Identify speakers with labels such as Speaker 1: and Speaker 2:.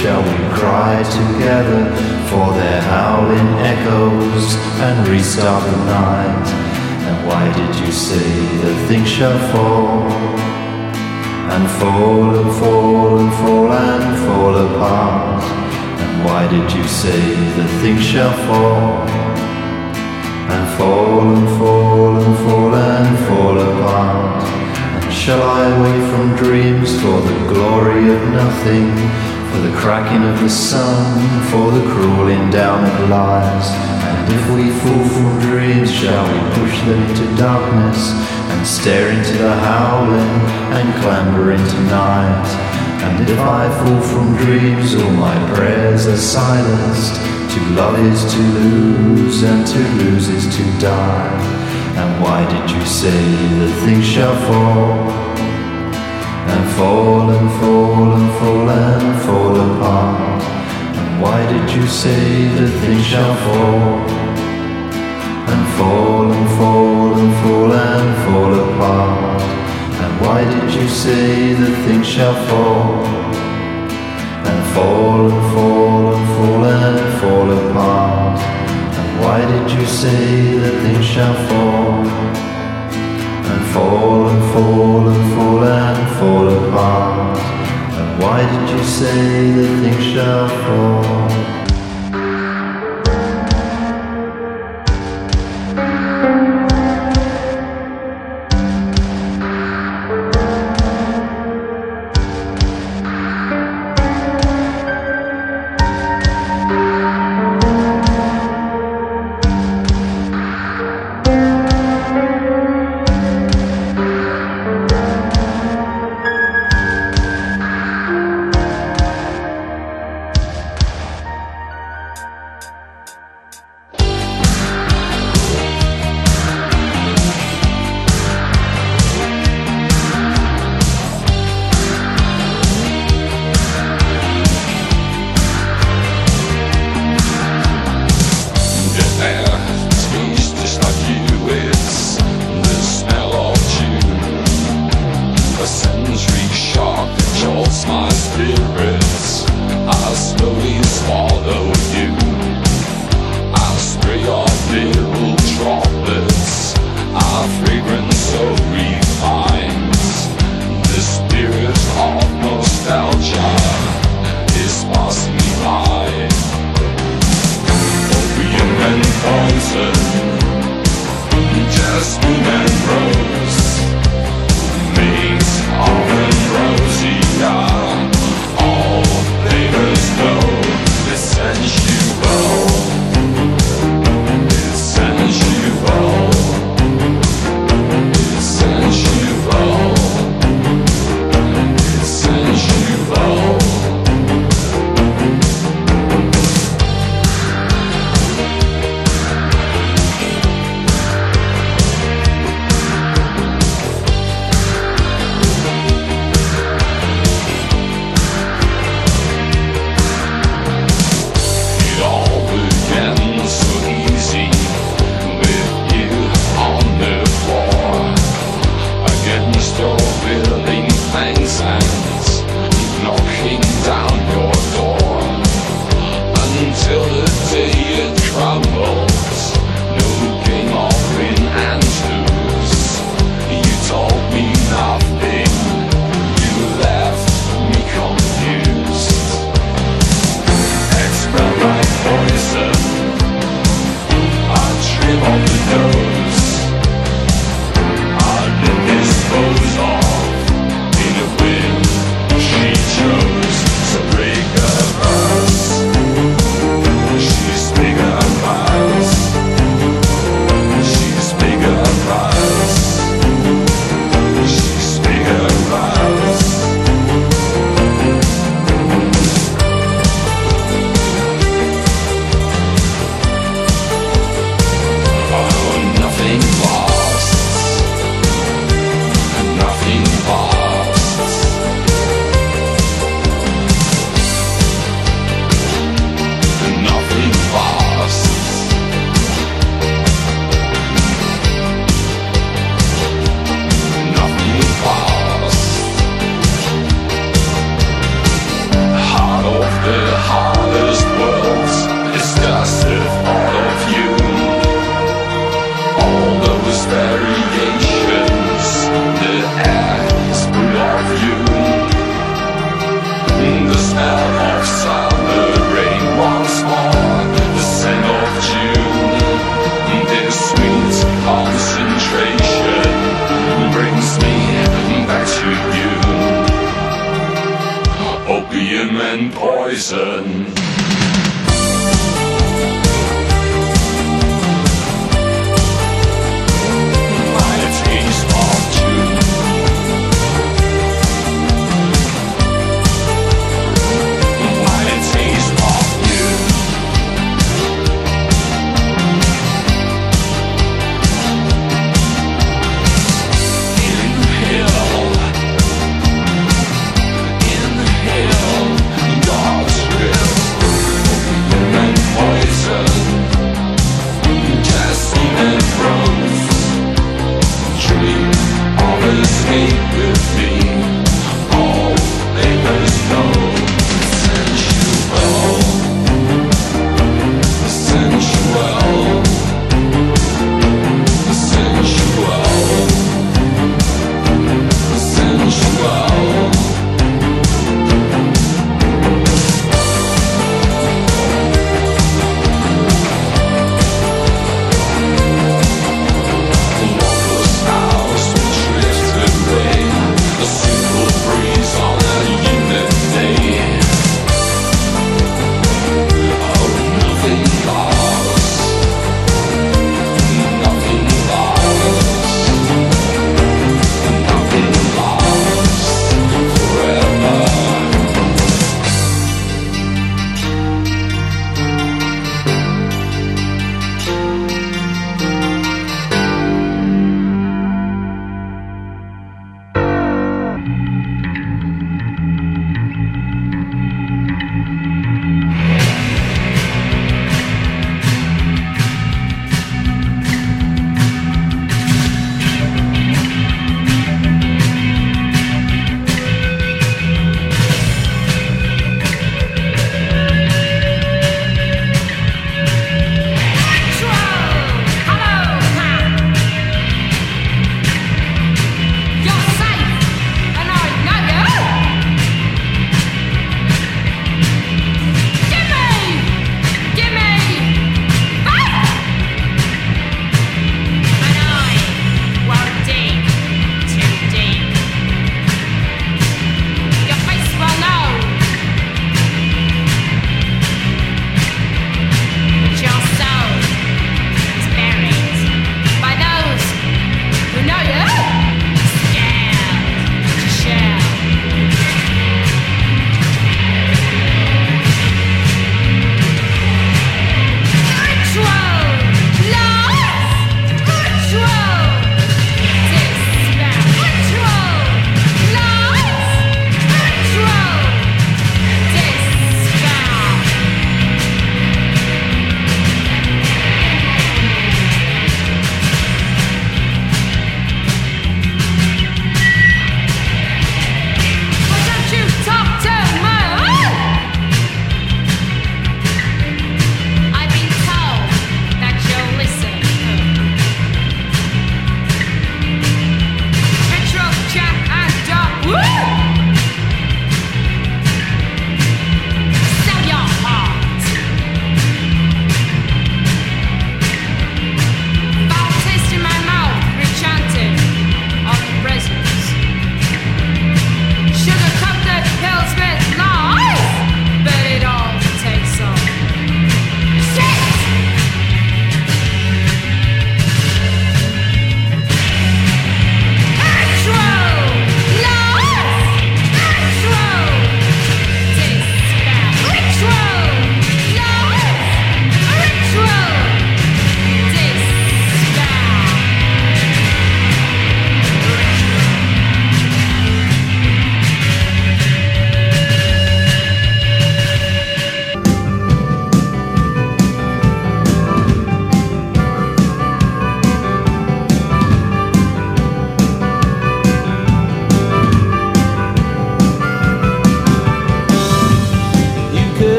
Speaker 1: shall we cry together for their howling echoes and restart the night? And why did you say
Speaker 2: that things shall fall and fall and fall and fall and fall apart. And why did you say that things shall fall and fall and fall and fall and fall apart? And shall I wake from dreams for the glory of nothing? For the cracking of the sun, for the crawling down of lies. And if we fall from dreams, shall we push them into darkness? and stare into the howling and clamber into night. And if I fall from dreams, all my prayers are silenced. To love is to lose, and to lose is to die. And why did you say that things shall fall? And fall and fall and fall and fall apart. And why did you say that things shall fall? and fall and fall and fall and fall apart. And why did you say that things shall fall fall and fall and fall and fall apart? And why did you say that things shall fall and fall and fall and fall and fall apart? And why did you say that things shall fall?